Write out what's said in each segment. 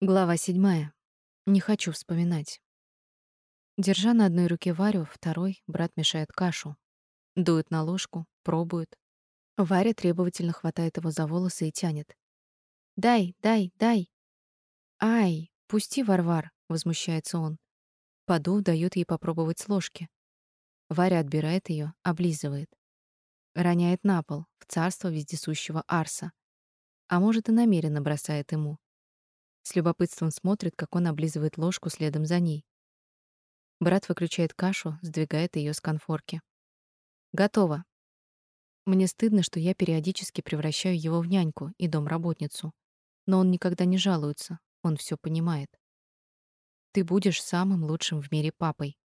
Глава седьмая. Не хочу вспоминать. Держа на одной руке Варю, второй брат мешает кашу. Дует на ложку, пробует. Варя требовательно хватает его за волосы и тянет. «Дай, дай, дай!» «Ай, пусти, Варвар!» — возмущается он. Подув дает ей попробовать с ложки. Варя отбирает ее, облизывает. Роняет на пол, в царство вездесущего Арса. А может, и намеренно бросает ему. С любопытством смотрит, как он облизывает ложку следом за ней. Брат выключает кашу, сдвигает ее с конфорки. Готово. Мне стыдно, что я периодически превращаю его в няньку и домработницу. Но он никогда не жалуется, он все понимает. Ты будешь самым лучшим в мире папой.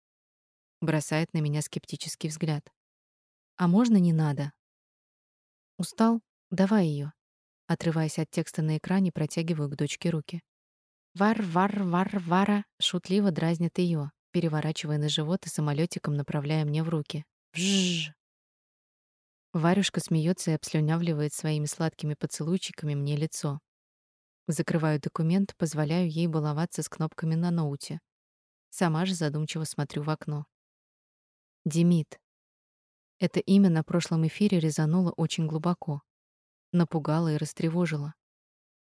Бросает на меня скептический взгляд. А можно не надо? Устал? Давай ее. Отрываясь от текста на экране, протягиваю к дочке руки. Вар-вар-вар-вара шутливо дразнит ее, переворачивая на живот и самолетиком направляя мне в руки. Вжж. Варюшка смеется и обслюнявливает своими сладкими поцелуйчиками мне лицо. Закрываю документ, позволяю ей баловаться с кнопками на ноуте. Сама же задумчиво смотрю в окно. Демид. Это имя на прошлом эфире резануло очень глубоко. Напугало и растревожило.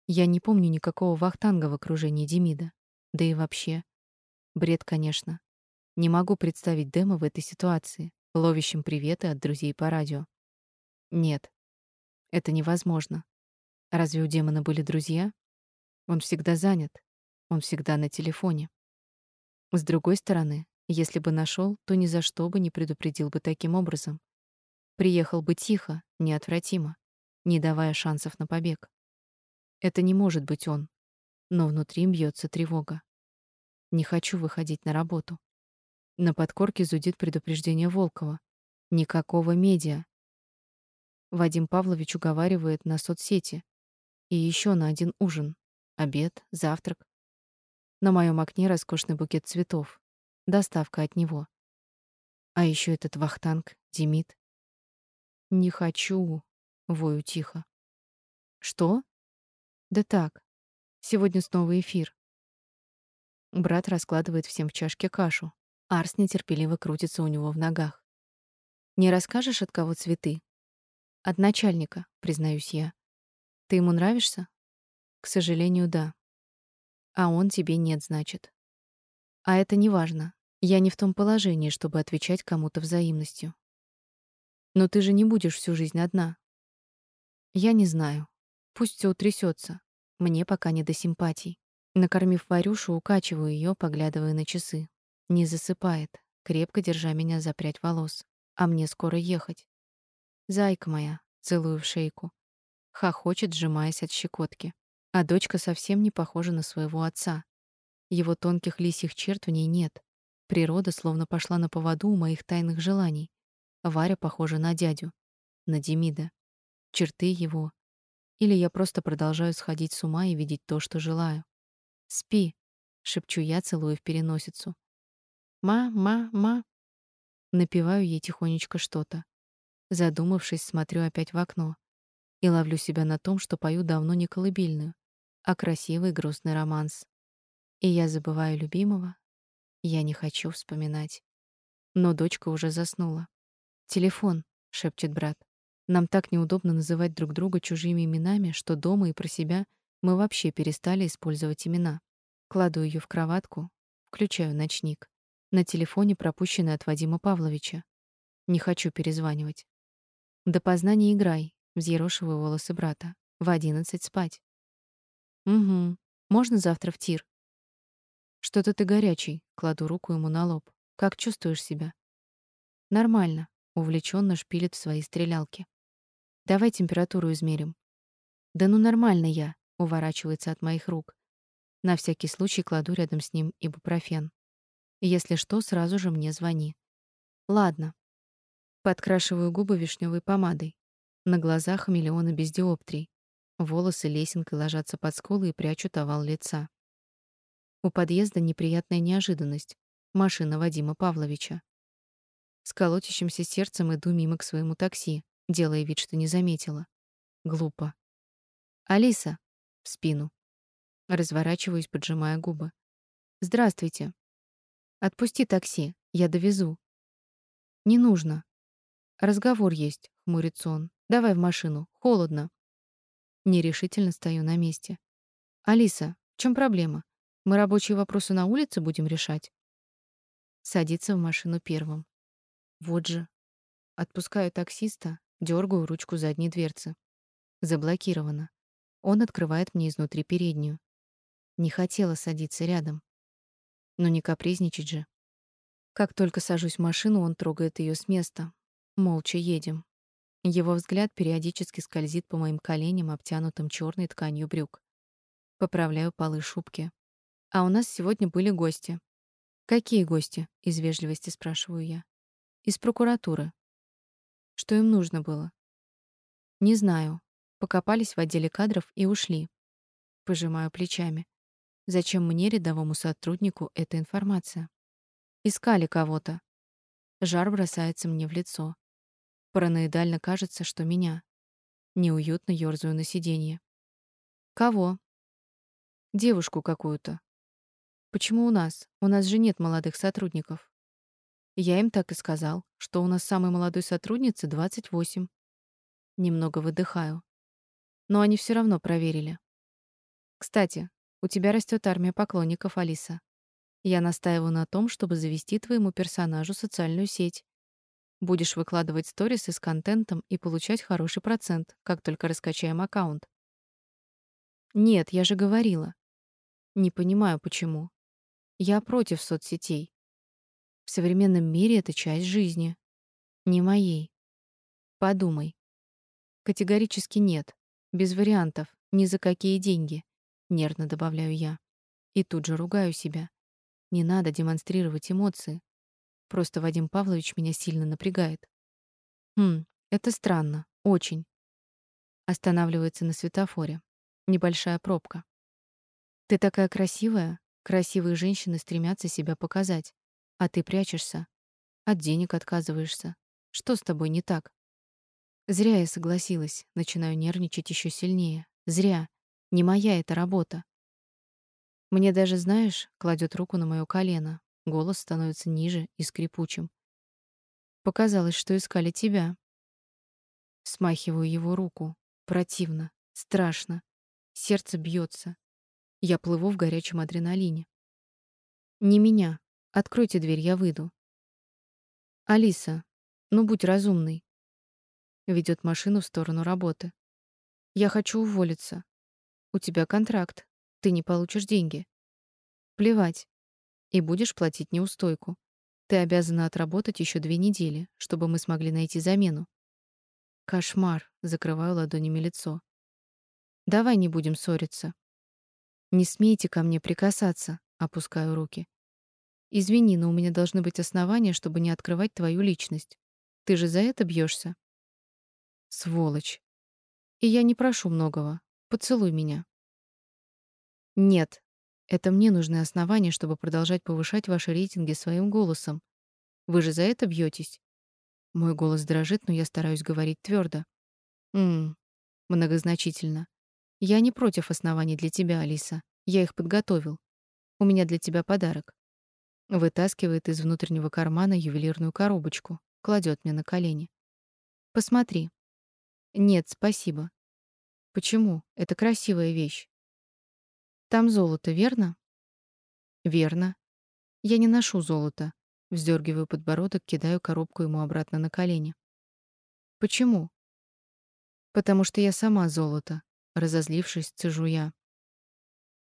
Я не помню никакого вахтанга в окружении Демида. Да и вообще. Бред, конечно. Не могу представить Дэма в этой ситуации, ловящим приветы от друзей по радио. Нет. Это невозможно. Разве у демона были друзья? Он всегда занят. Он всегда на телефоне. С другой стороны, если бы нашел, то ни за что бы не предупредил бы таким образом. Приехал бы тихо, неотвратимо, не давая шансов на побег. Это не может быть он. Но внутри бьется тревога. Не хочу выходить на работу. На подкорке зудит предупреждение Волкова. Никакого медиа. Вадим Павлович уговаривает на соцсети. И еще на один ужин. Обед, завтрак. На моем окне роскошный букет цветов. Доставка от него. А еще этот вахтанг, Демид. Не хочу, вою тихо. Что? Да так. Сегодня снова эфир. Брат раскладывает всем в чашке кашу. Арс нетерпеливо крутится у него в ногах. Не расскажешь, от кого цветы? От начальника, признаюсь я. Ты ему нравишься? К сожалению, да. А он тебе нет, значит. А это не важно. Я не в том положении, чтобы отвечать кому-то взаимностью. Но ты же не будешь всю жизнь одна. Я не знаю. Пусть все утрясется. Мне пока не до симпатий. Накормив Варюшу, укачиваю ее, поглядывая на часы. Не засыпает, крепко держа меня за прядь волос. А мне скоро ехать. Зайка моя, целую в шейку. Хохочет, сжимаясь от щекотки. А дочка совсем не похожа на своего отца. Его тонких лисьих черт в ней нет. Природа словно пошла на поводу у моих тайных желаний. Варя похожа на дядю, на Демида. Черты его. Или я просто продолжаю сходить с ума и видеть то, что желаю. «Спи», — шепчу я, целую в переносицу. «Ма-ма-ма». Напеваю ей тихонечко что-то. Задумавшись, смотрю опять в окно и ловлю себя на том, что пою давно не колыбельную, а красивый грустный романс. И я забываю любимого, я не хочу вспоминать. Но дочка уже заснула. «Телефон», — шепчет брат. Нам так неудобно называть друг друга чужими именами, что дома и про себя мы вообще перестали использовать имена. Кладу ее в кроватку, включаю ночник. На телефоне пропущенный от Вадима Павловича. Не хочу перезванивать. До познания играй, взъерошиваю волосы брата. В одиннадцать спать. Угу. Можно завтра в тир? Что-то ты горячий, кладу руку ему на лоб. Как чувствуешь себя? Нормально, увлеченно шпилит в свои стрелялки. Давай температуру измерим. Да ну нормально я, уворачивается от моих рук. На всякий случай кладу рядом с ним ибупрофен. Если что, сразу же мне звони. Ладно. Подкрашиваю губы вишневой помадой. На глазах миллионы без диоптрий. Волосы лесенкой ложатся под скулы и прячут овал лица. У подъезда неприятная неожиданность. Машина Вадима Павловича. С колотящимся сердцем иду мимо к своему такси, делая вид, что не заметила. Глупо. «Алиса!» — в спину. Разворачиваюсь, поджимая губы. Здравствуйте. Отпусти такси, я довезу. Не нужно. Разговор есть, хмурится он. Давай в машину, холодно. Нерешительно стою на месте. Алиса, в чем проблема? Мы рабочие вопросы на улице будем решать. Садится в машину первым. Вот же. Отпускаю таксиста, дергаю ручку задней дверцы. Заблокировано. Он открывает мне изнутри переднюю. Не хотела садиться рядом. Но не капризничать же. Как только сажусь в машину, он трогает ее с места. Молча едем. Его взгляд периодически скользит по моим коленям, обтянутым черной тканью брюк. Поправляю полы шубки. А у нас сегодня были гости. Какие гости? из вежливости спрашиваю я. Из прокуратуры. Что им нужно было? Не знаю. Покопались в отделе кадров и ушли. Пожимаю плечами. Зачем мне, рядовому сотруднику, эта информация? Искали кого-то. Жар бросается мне в лицо. Параноидально кажется, что меня. Неуютно ёрзаю на сиденье. Кого? Девушку какую-то. Почему у нас? У нас же нет молодых сотрудников. Я им так и сказал, что у нас самой молодой сотруднице 28. Немного выдыхаю. Но они все равно проверили. Кстати, у тебя растет армия поклонников, Алиса. Я настаиваю на том, чтобы завести твоему персонажу социальную сеть. Будешь выкладывать сторисы с контентом и получать хороший процент, как только раскачаем аккаунт. Нет, я же говорила. Не понимаю, почему. Я против соцсетей. В современном мире это часть жизни. Не моей. Подумай. Категорически нет. Без вариантов. Ни за какие деньги. Нервно добавляю я. И тут же ругаю себя. Не надо демонстрировать эмоции. Просто Вадим Павлович меня сильно напрягает. Хм, это странно. Очень. Останавливается на светофоре. Небольшая пробка. Ты такая красивая, Красивые женщины стремятся себя показать, а ты прячешься, от денег отказываешься. Что с тобой не так? Зря я согласилась, начинаю нервничать еще сильнее. Зря. Не моя эта работа. Мне даже, знаешь, кладет руку на моё колено. Голос становится ниже и скрипучим. Показалось, что искали тебя. Смахиваю его руку. Противно, страшно. Сердце бьется. Я плыву в горячем адреналине. Не меня. Откройте дверь, я выйду. Алиса, ну будь разумной. Ведет машину в сторону работы. Я хочу уволиться. У тебя контракт. Ты не получишь деньги. Плевать. И будешь платить неустойку. Ты обязана отработать еще две недели, чтобы мы смогли найти замену. Кошмар, закрываю ладонями лицо. Давай не будем ссориться. Не смейте ко мне прикасаться, опускаю руки. Извини, но у меня должны быть основания, чтобы не открывать твою личность. Ты же за это бьешься. Сволочь. И я не прошу многого. Поцелуй меня. Нет. Это мне нужны основания, чтобы продолжать повышать ваши рейтинги своим голосом. Вы же за это бьетесь. Мой голос дрожит, но я стараюсь говорить твердо. М. Многозначительно. Я не против оснований для тебя, Алиса. Я их подготовил. У меня для тебя подарок. Вытаскивает из внутреннего кармана ювелирную коробочку, кладет мне на колени. Посмотри. Нет, спасибо. Почему? Это красивая вещь. Там золото, верно? Верно. Я не ношу золото. Вздергиваю подбородок, кидаю коробку ему обратно на колени. Почему? Потому что я сама золото, Разозлившись, цежу я.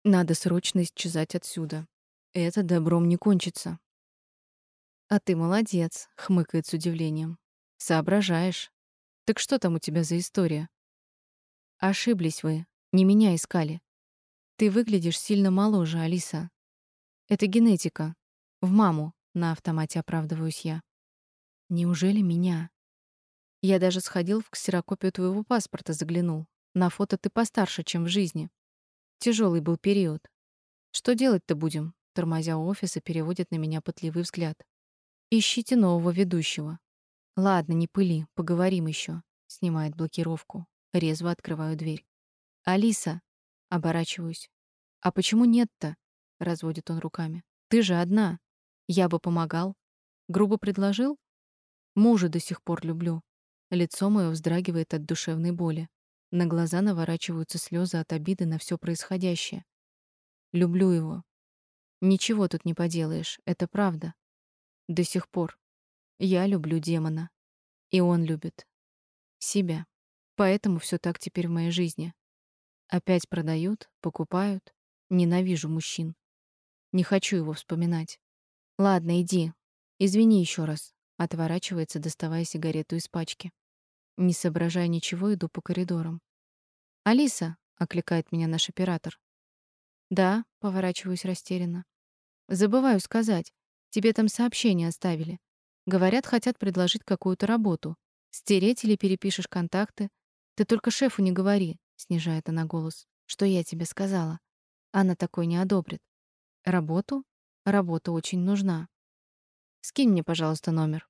Надо срочно исчезать отсюда. Это добром не кончится. А ты молодец, хмыкает с удивлением. Соображаешь. Так что там у тебя за история? Ошиблись вы, не меня искали. Ты выглядишь сильно моложе, Алиса. Это генетика. В маму, на автомате оправдываюсь я. Неужели меня? Я даже сходил в ксерокопию твоего паспорта заглянул. На фото ты постарше, чем в жизни. Тяжелый был период. Что делать-то будем? Тормозя у офиса, переводит на меня пытливый взгляд. Ищите нового ведущего. Ладно, не пыли, поговорим еще. Снимает блокировку. Резво открываю дверь. Алиса, оборачиваюсь. А почему нет-то? разводит он руками. Ты же одна. Я бы помогал. Грубо предложил? Мужа до сих пор люблю. Лицо мое вздрагивает от душевной боли. На глаза наворачиваются слезы от обиды на все происходящее. Люблю его. Ничего тут не поделаешь, это правда. До сих пор. Я люблю демона. И он любит себя. Поэтому все так теперь в моей жизни. Опять продают, покупают. Ненавижу мужчин. Не хочу его вспоминать. Ладно, иди. Извини еще раз. Отворачивается, доставая сигарету из пачки. Не соображая ничего, иду по коридорам. «Алиса!» — окликает меня наш оператор. «Да», — поворачиваюсь растерянно. «Забываю сказать. Тебе там сообщение оставили. Говорят, хотят предложить какую-то работу. Стереть или перепишешь контакты. Ты только шефу не говори», — снижает она голос. «Что я тебе сказала? Она такой не одобрит. Работу? Работа очень нужна. Скинь мне, пожалуйста, номер.